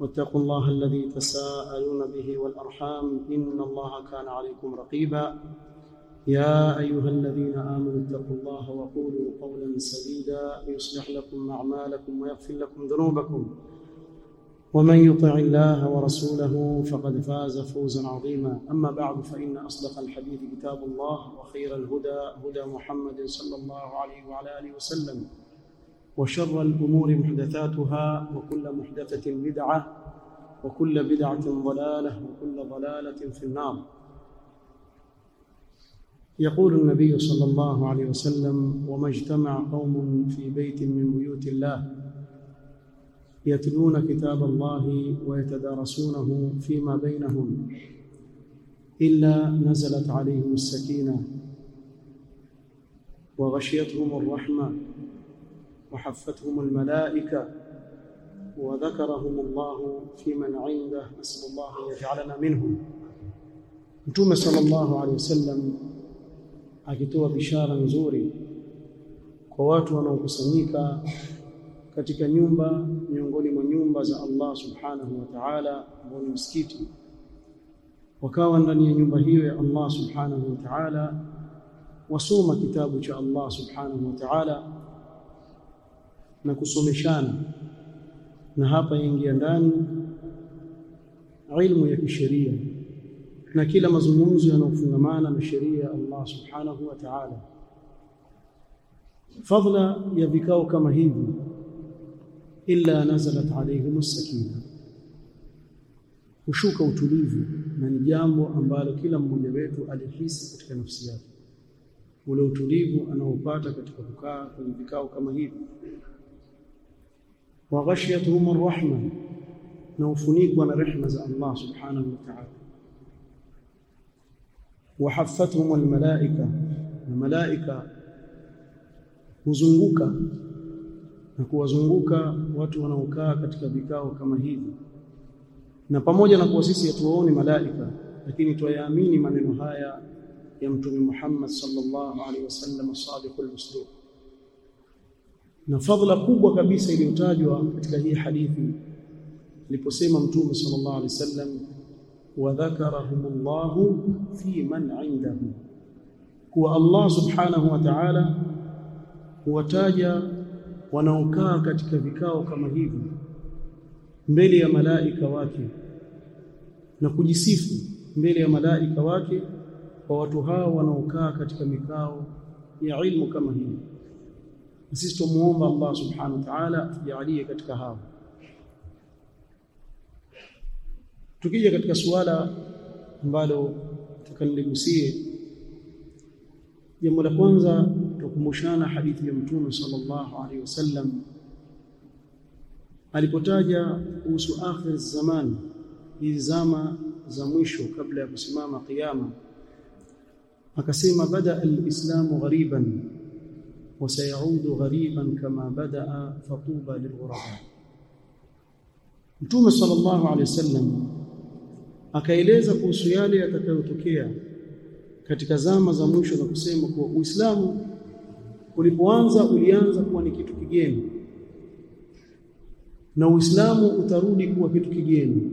واتقوا الله الذي تساءلون به والأرحام إن الله كان عليكم رقيبا. يا أيها الذين آمنوا اتقوا الله وقولوا قولا سديدا يصلح لكم أعمالكم ويغفر لكم ذنوبكم. ومن يطع الله ورسوله فقد فاز فوزا عظيما. أما بعد فإن أصدق الحديث كتاب الله وخير الهدى هدى محمد صلى الله عليه وعلى آله وسلم. وشر الأمور محدثاتها وكل محدثة بدعة وكل بدعة ضلالة وكل ضلالة في النار. يقول النبي صلى الله عليه وسلم وما اجتمع قوم في بيت من بيوت الله يتلون كتاب الله ويتدارسونه فيما بينهم إلا نزلت عليهم السكينة وغشيتهم الرحمة وحفتهم الملائكة وذكرهم الله في من عنده نسأل الله أن يجعلنا منهم Mtume sallallahu alaihi wasallam akitoa bishara nzuri kwa watu wanaokusanyika katika nyumba miongoni mwa nyumba za Allah subhanahu wa ta'ala ambao ni msikiti wakawa ndani ya nyumba hiyo ya Allah subhanahu wa ta'ala wasoma kitabu cha Allah subhanahu wa ta'ala na kusomeshana. Na hapa ingia ndani ilmu ya kisheria. Na kila mazungumzo yanayofungamana na sheria ya Allah subhanahu wa ta'ala. Fadla ya vikao kama hivi illa nazalat alayhim as-sakina hushuka utulivu na ni jambo ambalo kila mmoja wetu alihisi katika nafsi yake. Ule utulivu anaopata katika kukaa kwenye vikao kama hivi وغشيتهم الرحمة نوفنيك ولا رحمة الله سبحانه وتعالى. وحفتهم الملائكة. الملائكة وزنقوك. وزنقوك واتوا نوكا كتك بكا وكما هيد نبموجة نقوسيس يتوون ملائكة لكن تويامين من نهاية يمتم محمد صلى الله عليه وسلم الصادق المصدوق na fadhila kubwa kabisa iliyotajwa katika hii hadithi aliposema mtume sallallahu alaihi wasallam wa dhakarahumullahu fi man indahu kuwa Allah subhanahu wa ta'ala huwataja wanaokaa katika vikao kama hivi mbele ya malaika wake na kujisifu mbele ya malaika wake kwa watu hao wanaokaa katika mikao ya ilmu kama sisi tumuomba Allah subhanahu wa ta'ala tujalie katika hao. Tukija katika suala ambalo tukaligusie jambo la kwanza tukumbushana hadithi ya mtume sallallahu alaihi wasallam alipotaja kuhusu akhir zamani, hizi zama za mwisho kabla ya kusimama kiyama akasema bada al-islamu ghariban وسيعود غريبا كما بدا فطوبى للغرباء Mtume sallallahu alaihi wasallam akaeleza kuhusu yale yatakayotokea katika zama za mwisho na kusema kuwa Uislamu ulipoanza ulianza kuwa ni kitu kigeni na Uislamu utarudi kuwa kitu kigeni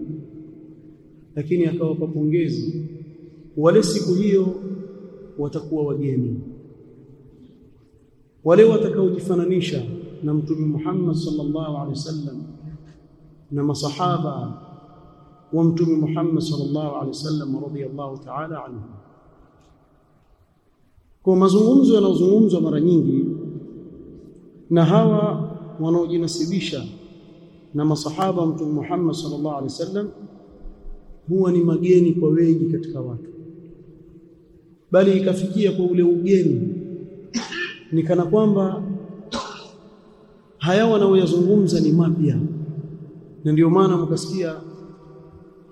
lakini akawapa pongezi wale siku hiyo watakuwa wageni wale watakaojifananisha na mtume Muhammad sallallahu alaihi wasallam na masahaba wa mtume Muhammad sallallahu alaihi wasallam radhiyallahu ta'ala anhu. Kwa mazungumzo yanayozungumzwa mara nyingi na hawa wanaojinasibisha na masahaba wa mtume Muhammad sallallahu alaihi wasallam huwa ni mageni kwa wengi katika watu. Bali ikafikia kwa ule ugeni ni kana kwamba haya wanaoyazungumza ni mapya. Na ndio maana mkasikia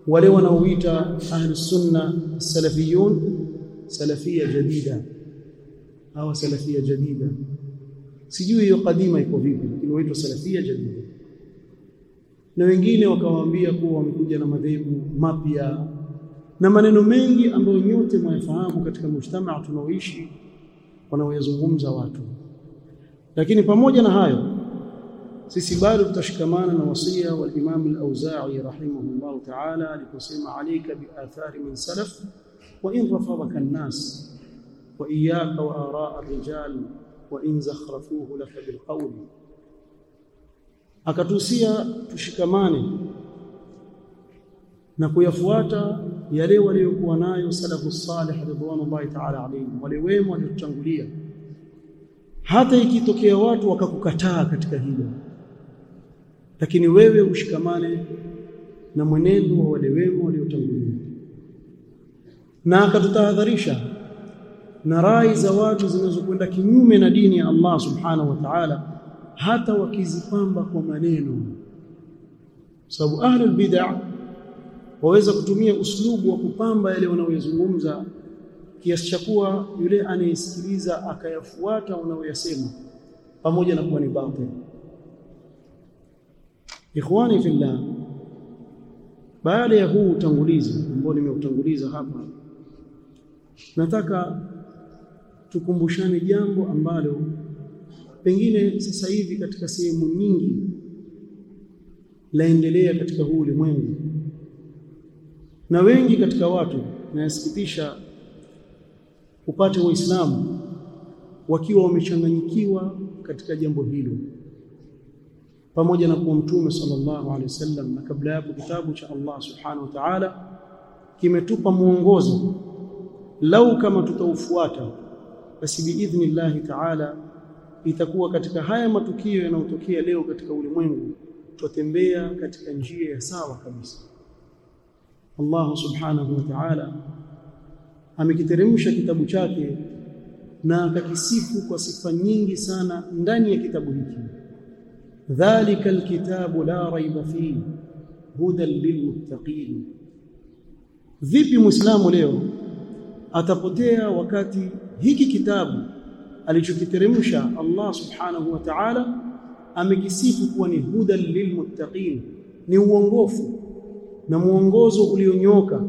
wale wanaoita ahli sunna salafiyun salafia jadida. Hawa salafia jadida. Sijui hiyo kadima iko vipi lakini waitwa salafia jadida. Na wengine wakawaambia kuwa wamekuja na madhehebu mapya na maneno mengi ambayo nyote mwayafahamu katika mujtamaa tunaoishi wanaoyazungumza watu lakini pamoja na hayo sisi bado tutashikamana na wasia wa Imam al-Auza'i rahimahullah ta'ala aliposema alayka bi athari min salaf wa in rafadaka an-nas wa iyyaka wa ara'a ar-rijal wa in zakhrafuhu laka bil qawl akatusia tushikamane na kuyafuata yale waliokuwa nayo salafu salih ridwanullahi ta'ala alayhi wale wema waliotangulia hata ikitokea watu wakakukataa katika hilo lakini wewe ushikamane na mwenendo wa wale wema waliotangulia. Na akatutahadharisha na rai za watu zinazokwenda kinyume na dini ya Allah subhanahu wa ta'ala hata wakizipamba kwa maneno. Sababu ahlul bid'ah waweza kutumia uslubu wa kupamba yale wanaoyazungumza kiasi cha kuwa yule anayesikiliza akayafuata wanaoyasema pamoja na kuwa ni batil. Ikhwani fillah baada ya huu utangulizi ambao nimeutanguliza hapa nataka tukumbushane jambo ambalo pengine sasa hivi katika sehemu nyingi laendelea katika huu ulimwengu na wengi katika watu nayasikitisha upate waislamu wakiwa wamechanganyikiwa katika jambo hilo. Pamoja na kuwa mtume sallallahu alaihi wasallam na kabla yapo kitabu cha Allah subhanahu wa ta'ala kimetupa mwongozo. Lau kama tutaufuata basi biidhnillahi ta'ala itakuwa katika haya matukio yanayotokea leo katika ulimwengu tutembea katika njia ya sawa kabisa Allah subhanahu wa ta'ala amekiteremsha kitabu chake na akakisifu kwa sifa nyingi sana ndani ya kitabu hiki. Dhalika alkitabu la raiba fihi hudan lilmuttaqin. Vipi muislamu leo atapotea wakati hiki kitabu alichokiteremsha Allah subhanahu wa ta'ala amekisifu kuwa ni hudan lilmuttaqin ni uongofu na muongozo ulionyoka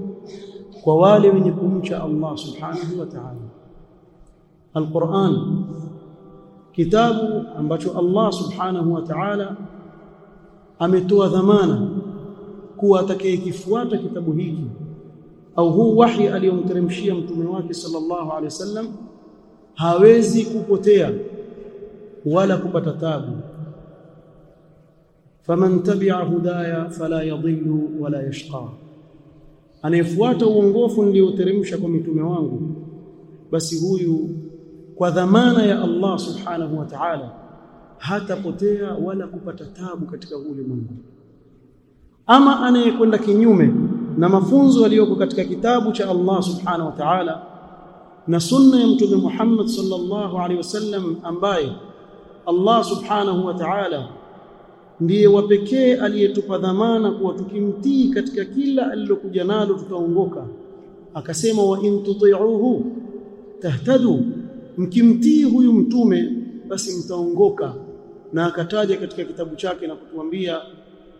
kwa wale wenye kumcha Allah subhanahu wa ta'ala Al-Qur'an kitabu ambacho Allah subhanahu wa ta'ala ametoa dhamana kuwa atakayekifuata kitabu hiki au huu wahi aliyomteremshia mtume wake sallallahu alaihi wasallam hawezi kupotea wala kupata tabu faman tabi'a hudaya fala yadhillu wala yashqa. Anayefuata uongofu nilioteremsha kwa mitume wangu basi huyu kwa dhamana ya Allah subhanahu wa ta'ala hatapotea wala kupata tabu katika ulimwengu. Ama anayekwenda kinyume na mafunzo yaliyoko katika kitabu cha Allah subhanahu wa ta'ala na sunna ya mtume Muhammad sallallahu alaihi wasallam ambaye Allah subhanahu wa ta'ala ndiye wa pekee aliyetupa dhamana kuwa tukimtii katika kila alilokuja nalo tutaongoka. Akasema wa in tuti'uhu tahtadu mkimtii huyu mtume basi mtaongoka. Na akataja katika kitabu chake na kutuambia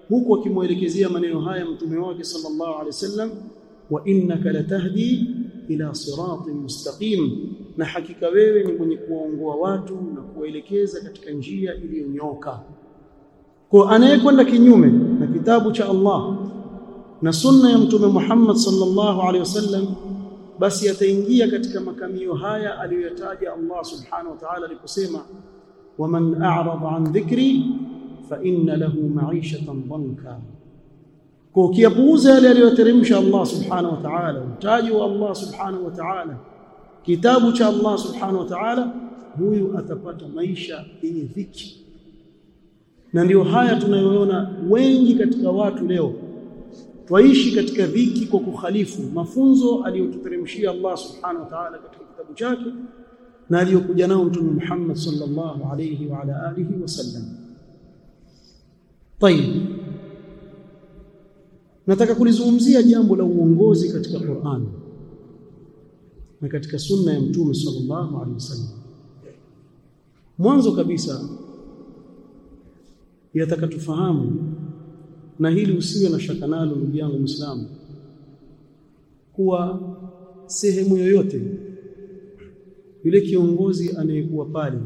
huku akimwelekezea maneno haya mtume wake sallallahu alaihi wasallam wa innaka latahdi ila siratin mustaqim. Na hakika wewe ni mwenye kuwaongoa watu na kuwaelekeza katika njia iliyonyoka kwa anayekwenda kinyume na kitabu cha Allah na sunna ya mtume Muhammad sallallahu alaihi wasallam basi ataingia katika makamio haya aliyoyataja Allah subhanahu wa ta'ala aliposema waman a'rada an dhikri fa inna lahu ma'ishatan dhanka kwa ukiyapuuza yale aliyoteremsha Allah subhanahu wa ta'ala utaji wa Allah subhanahu wa ta'ala kitabu cha Allah subhanahu wa ta'ala huyu atapata maisha yenye dhiki na ndio haya tunayoona wengi katika watu leo twaishi katika dhiki kwa kukhalifu mafunzo aliyotuteremshia Allah subhanahu wa ta'ala katika kitabu chake na aliyokuja nao mtume Muhammad sallallahu alayhi wa ala alihi wasallam. Tayib, nataka kulizungumzia jambo la uongozi katika Qur'an na katika sunna ya mtume sallallahu alayhi wasallam. Mwanzo kabisa yataka tufahamu. Na hili usiwe na shaka nalo ndugu yangu Muislamu kuwa sehemu yoyote yule kiongozi anayekuwa pale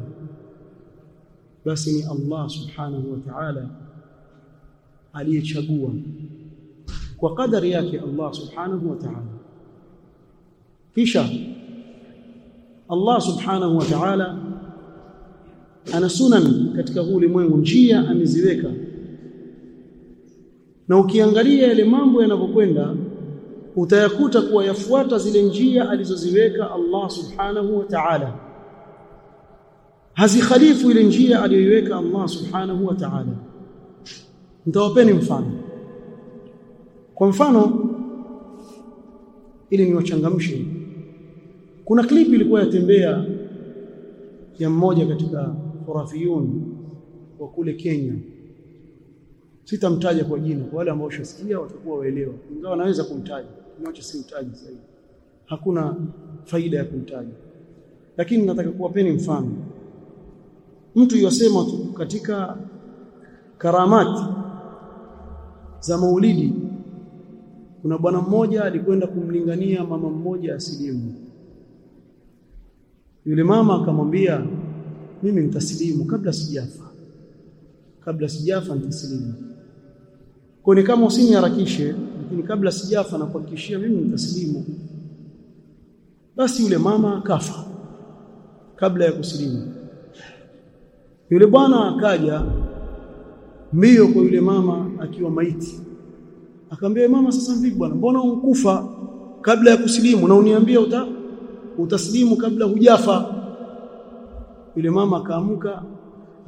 basi ni Allah subhanahu wa ta'ala aliyechagua. Kwa kadari yake Allah subhanahu wa ta'ala. Kisha Allah subhanahu wa ta'ala ana sunan katika huu ulimwengu njia ameziweka. Na ukiangalia yale mambo yanavyokwenda utayakuta kuwa yafuata zile njia alizoziweka Allah subhanahu wa ta'ala. Hazikhalifu ile njia aliyoiweka Allah subhanahu wa ta'ala. Nitawapeni mfano. Kwa mfano ili niwachangamshe kuna clip ilikuwa yatembea ya mmoja katika khurafiyun wa kule Kenya. Sitamtaja kwa jina kwa wale ambao washasikia watakuwa waelewa. Ingawa naweza kumtaja niache simtaji zaidi, hakuna faida ya kumtaja. Lakini nataka kuwapeni mfano. Mtu yosema tu katika karamati za maulidi kuna bwana mmoja alikwenda kumlingania mama mmoja asilimu. Yule mama akamwambia mimi nitasilimu kabla sijafa. Kabla sijafa nitasilimu. Kwa ni kama usiniharakishe lakini kabla sijafa na kuhakikishia mimi nitasilimu basi yule mama akafa kabla ya kusilimu. Yule bwana akaja mbio kwa yule mama akiwa maiti. Akamwambia mama sasa vipi bwana mbona unkufa kabla ya kusilimu? Na uniambia uta utaslimu kabla hujafa yule mama akaamka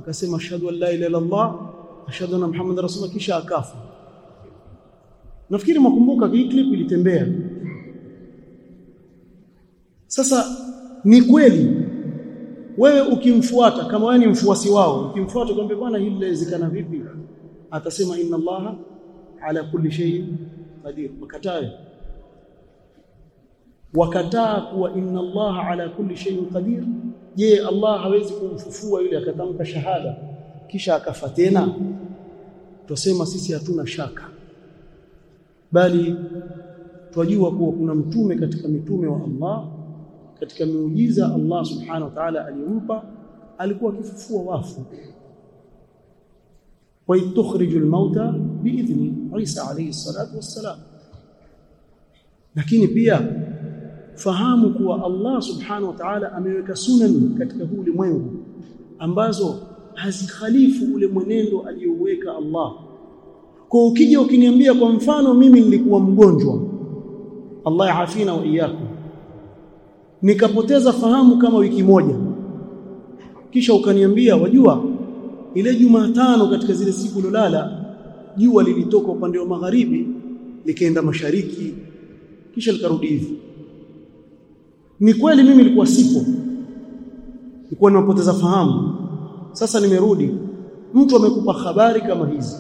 akasema ashhadu an la ilaha illa allah ashhadu anna muhammadar rasulullah kisha akafa. Nafikiri mwakumbuka hii clip ilitembea. Sasa ni kweli wewe ukimfuata kama wewe ni mfuasi wao ukimfuata kwambia bwana hili linawezekana vipi? Atasema inna allaha ala kulli shay'in qadir. Wakatae. Wakataa kuwa inna allaha ala kulli shay'in qadir je allah hawezi kumfufua yule akatamka shahada kisha akafa tena? Tusema sisi hatuna shaka bali twajua kuwa kuna mtume katika mitume wa Allah katika miujiza Allah subhanahu wa ta'ala aliyompa alikuwa akifufua wafu. Wa tukhriju al-mauta biidhni Isa alayhi salatu wassalam. Lakini pia fahamu kuwa Allah subhanahu wa ta'ala ameweka sunan katika huu ulimwengu ambazo hazikhalifu ule mwenendo aliyoweka Allah. Kwa ukija ukiniambia kwa mfano mimi nilikuwa mgonjwa Allah yaafina wa iyyakum nikapoteza fahamu kama wiki moja. Kisha ukaniambia wajua ile Jumatano katika zile siku lolala jua lilitoka upande wa magharibi likaenda mashariki. Kisha likarudi hivi ni kweli mimi nilikuwa sipo. Nilikuwa nimepoteza fahamu. Sasa nimerudi. Mtu amekupa habari kama hizi.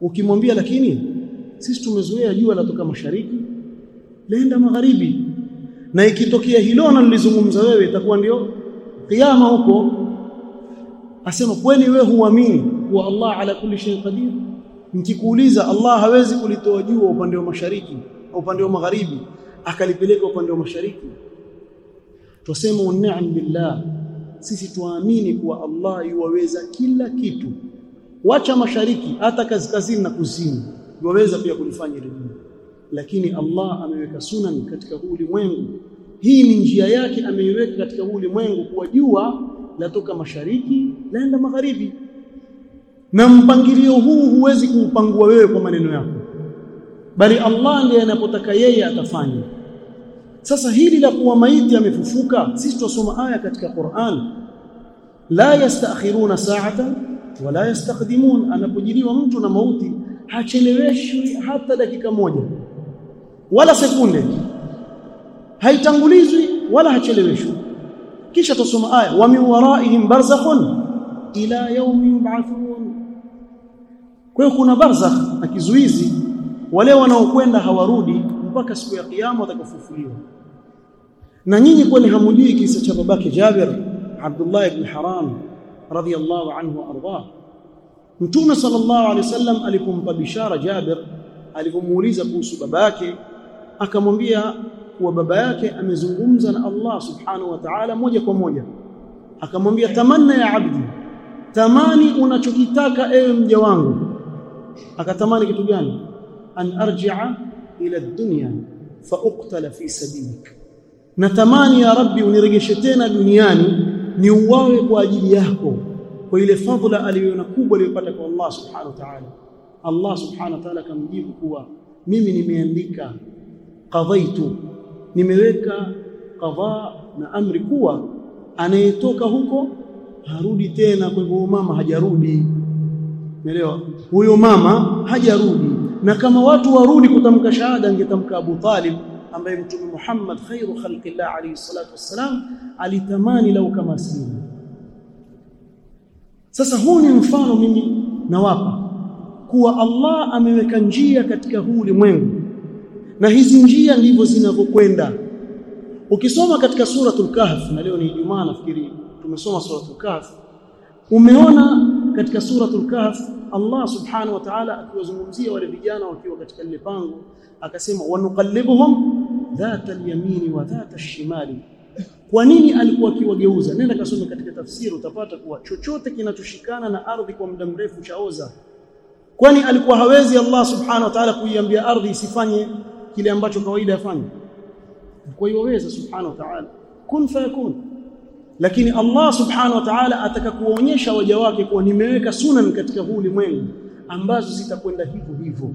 Ukimwambia lakini sisi tumezoea jua latoka mashariki lenda magharibi. Na ikitokea hilo analolizungumza wewe itakuwa ndio kiyama huko. Asema kweli wewe huamini? Kuwa Allah ala kulli shay qadir. Nikikuuliza Allah hawezi kulitoa jua upande wa mashariki au upande wa magharibi akalipeleka upande wa mashariki. Tuseme ni'am billah sisi tuamini kuwa Allah yuwaweza kila kitu. Wacha mashariki hata kaskazini na kusini yuwaweza pia kulifanya hili lakini Allah ameweka sunan katika huu ulimwengu. Hii ni njia yake ameiweka katika huu ulimwengu kuwa jua latoka mashariki laenda magharibi. Na mpangilio huu huwezi kuupangua wewe kwa maneno yako. Bali Allah ndiye anapotaka yeye atafanya sasa hili la kuwa maiti amefufuka sisi tusoma aya katika Qur'an. La yastakhiruna sa'atan wala yastakhdimun anapojiliwa mtu na mauti hacheleweshwi hata dakika moja wala sekunde. Haitangulizwi wala hacheleweshwi. Kisha tusoma aya wa min waraihim barzakhun ila yawmi yub'athun. Kwa hiyo kuna barzakh na kizuizi. Wale wanaokwenda hawarudi mpaka siku ya kiyama watakapofufuliwa na nyinyi kwani hamujui kisa cha babake Jabir Abdullah ibn Haram radhiyallahu anhu arda. Mtume sallallahu alaihi wasallam alipompa bishara Jabir alipomuuliza kuhusu babake akamwambia kuwa baba yake amezungumza na Allah subhanahu wa ta'ala moja kwa moja. Akamwambia tamanna ya abdi tamani unachokitaka ewe mja wangu. Akatamani kitu gani? An arji'a ila dunya fa uqtala fi sabilik natamani ya rabbi uniregeshe tena duniani ni uwawe kwa ajili yako kwa ile fadhila aliyoona kubwa aliyopata kwa Allah subhanahu wa ta'ala. Allah subhanahu wa ta'ala akamjibu kuwa mimi nimeandika qadaitu nimeweka qadha na amri kuwa anayetoka huko harudi tena kwa hivyo mama hajarudi. Umeelewa? Huyo mama hajarudi. Na kama watu warudi kutamka shahada angetamka Abu Talib ambaye mtume Muhammad khairu khalqillah alayhi salatu wassalam alitamani lau kama sina sasa huu ni mfano mimi nawapa kuwa Allah ameweka njia katika huu ulimwengu. Na hizi njia ndivyo zinavyokwenda. Ukisoma katika suratul kahf na leo ni Ijumaa nafikiri tumesoma suratul kahf umeona katika suratul kahf Allah subhanahu wa ta'ala akiwazungumzia wale vijana wakiwa katika lile pango akasema wanuqallibuhum dhata al-yamini wa dhata ash-shimali kwa nini alikuwa akiwageuza? Nenda kasome katika tafsiri utapata kuwa chochote kinachoshikana na ardhi kwa muda mrefu chaoza. Kwani alikuwa hawezi Allah subhanahu wa ta'ala kuiambia ardhi isifanye kile ambacho kawaida yafanye? Kwa hiyo waweza subhanahu wa ta'ala. Kun fayakun lakini Allah subhanahu wa ta'ala ataka kuonyesha waja wake kuwa nimeweka sunan katika huu ulimwengu ambazo zitakwenda hivyo hivyo.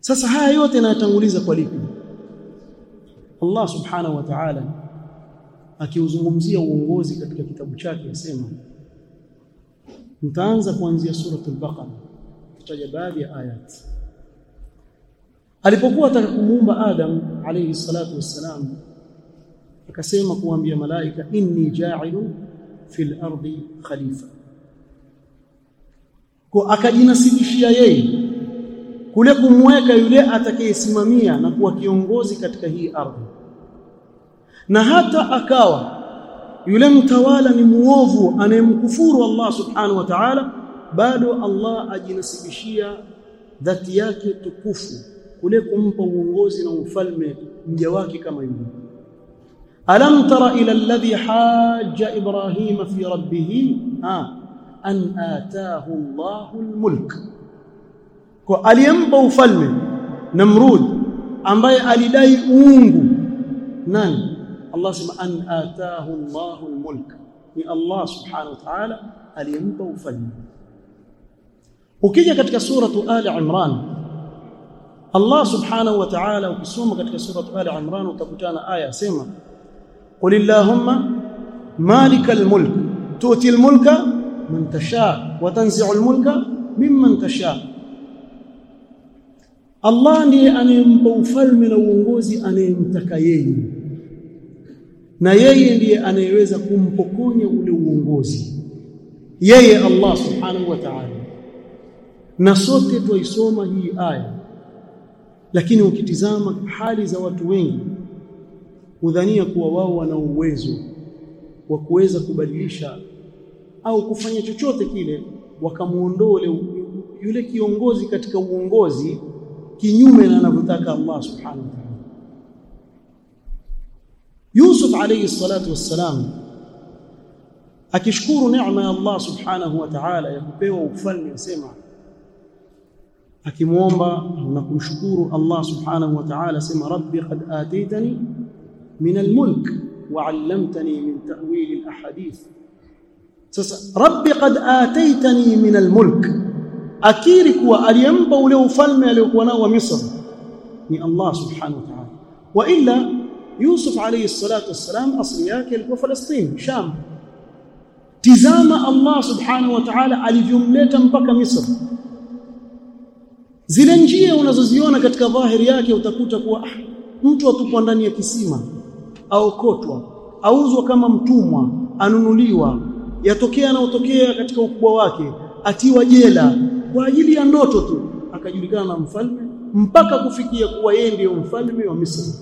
Sasa haya yote yanatanguliza kwa lipi? Allah subhanahu wa ta'ala akiuzungumzia uongozi katika kitabu chake asema mtaanza kuanzia suratul baqara tutaja baadhi ya ayat. Alipokuwa ataka kumuumba Adam alayhi salatu wassalam akasema kuambia malaika inni ja'ilun fil ardi khalifa. Kwa akajinasibishia yeye kule kumweka yule atakayesimamia na kuwa kiongozi katika hii ardhi. Na hata akawa yule mtawala ni muovu anayemkufuru Allah subhanahu wa ta'ala bado Allah ajinasibishia dhati yake tukufu kule kumpa uongozi na ufalme mja wake kama yule ألم تر إلى الذي حاج إبراهيم في ربه؟ أن آتاه الله الملك. أليمبو فلم نمرود. أم بي أليلي أونغ نان الله سبحانه أن آتاه الله الملك. من الله سبحانه وتعالى أليمبو فلم وكي جاكتك سورة آل عمران. الله سبحانه وتعالى وكي سومكتك سورة آل عمران وتبتان آية سيمة mulk tu'ti al mulka man tasha wa tanzi'u al mulka mimman tasha Allah ndiye anayempa ufalme na uongozi anayemtaka yeye na yeye ndiye anayeweza kumpokonya ule uongozi yeye Allah subhanahu wa ta'ala na sote tuisoma hii aya lakini ukitizama hali za watu wengi udhania kuwa wao wana uwezo wa kuweza kubadilisha au kufanya chochote kile wakamuondole yule kiongozi katika uongozi kinyume na anavyotaka Allah subhanahu wa ta'ala. Yusuf alayhi salatu wassalam akishukuru neema ya Allah subhanahu wa ta'ala ya kupewa ufalme asema akimuomba na kumshukuru Allah subhanahu wa ta'ala asema rabbi qad ataytani من الملك. وعلمتني من تأويل الأحاديث. ربي قد آتيتني من الملك. أكيرك وأليمب ولو فلم يلوك ونو مصر من الله سبحانه وتعالى. وإلا يوسف عليه الصلاة والسلام أصرياك وفلسطين شام. تزام الله سبحانه وتعالى الجملة بك مصر. zile ونززيونك unazoziona katika dhahiri yake utakuta kuwa mtu aokotwa auzwa kama mtumwa anunuliwa yatokea anaotokea katika ukubwa wake atiwa jela kwa ajili ya ndoto tu akajulikana na mfalme mpaka kufikia kuwa yeye ndiyo mfalme wa Misri